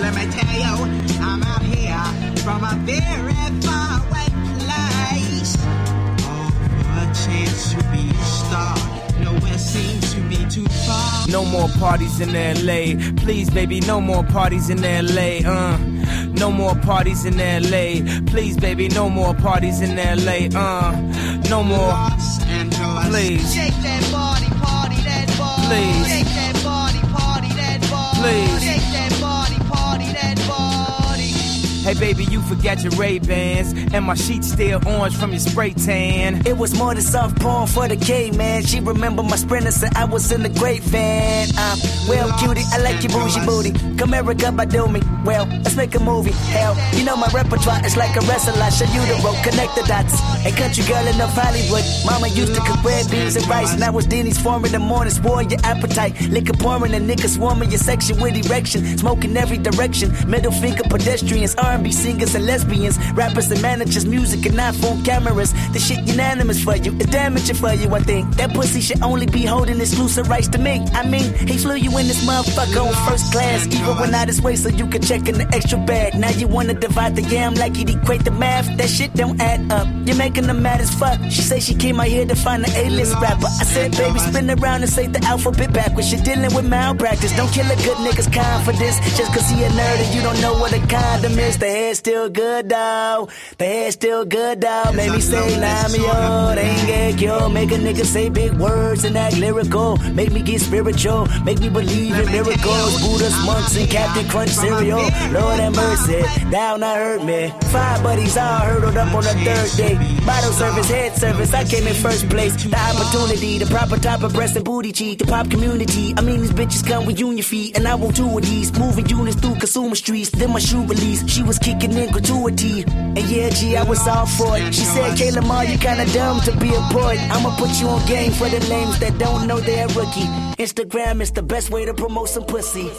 let me tell you, I'm out here from a very far away place. For a chance to be a star. Nowhere seems to be too far. No more parties in LA. Please, baby, no more parties in LA. Uh, no more parties in LA. Please, baby, no more parties in LA. Uh, no more. Los Angeles. Please, Shake that body, party that body. Please. Hey baby, you forgot your Ray Bans, and my sheets still orange from your spray tan. It was more than soft porn for the K man. She remember my sprinter I was in the great van. I'm well, cutie, I like your bougie booty. Come here, I do me. Well, let's make a movie. Hell, you know my repertoire is like a wrestler. I show you the rope, connect the dots. A country girl enough Hollywood. Mama used to cook red beans and rice. Now it's Denny's form in the morning, spoil your appetite. Liquor pouring and niggas swarming your section with erection. Smoking every direction. Middle finger pedestrians, R&B singers and lesbians. Rappers and managers, music and iPhone cameras. The shit unanimous for you. It's damaging for you, I think. That pussy should only be holding exclusive rights to me. I mean, he flew you in this motherfucker on first class. Even when out his way so you can check in the extra bag. Now you wanna divide the yam like you'd equate the math. That shit don't add up. You're making them mad as fuck. She say she came out here to find an A-list rapper. I said, baby, spin around and say the alphabet backwards. You're dealing with malpractice. Don't kill a good nigga's confidence. Just cause he a nerd and you don't know what a condom is. The hair's still good, though. The hair's still good, though. Make me say, Lamio, they ain't get killed. Make a nigga say big words and act lyrical. Make me get spiritual. Make me believe in miracles. Buddhas, monks, and Captain Crunch cereal. Lord have mercy. Down, I hurt me. Five buddies all hurdled up on the third day. Bottle service, head service. I came in first place. The opportunity, the proper type of breast and booty cheek. The pop community. I mean, these bitches come with union feet. And I want two of these. Moving units through consumer streets. Then my shoe release. She was kicking in gratuity. And yeah, G, I was all for it. She said, Kayla Ma, you kinda dumb to be a poet. I'ma put you on game for the names that don't know they're rookie. Instagram is the best way to promote some pussy.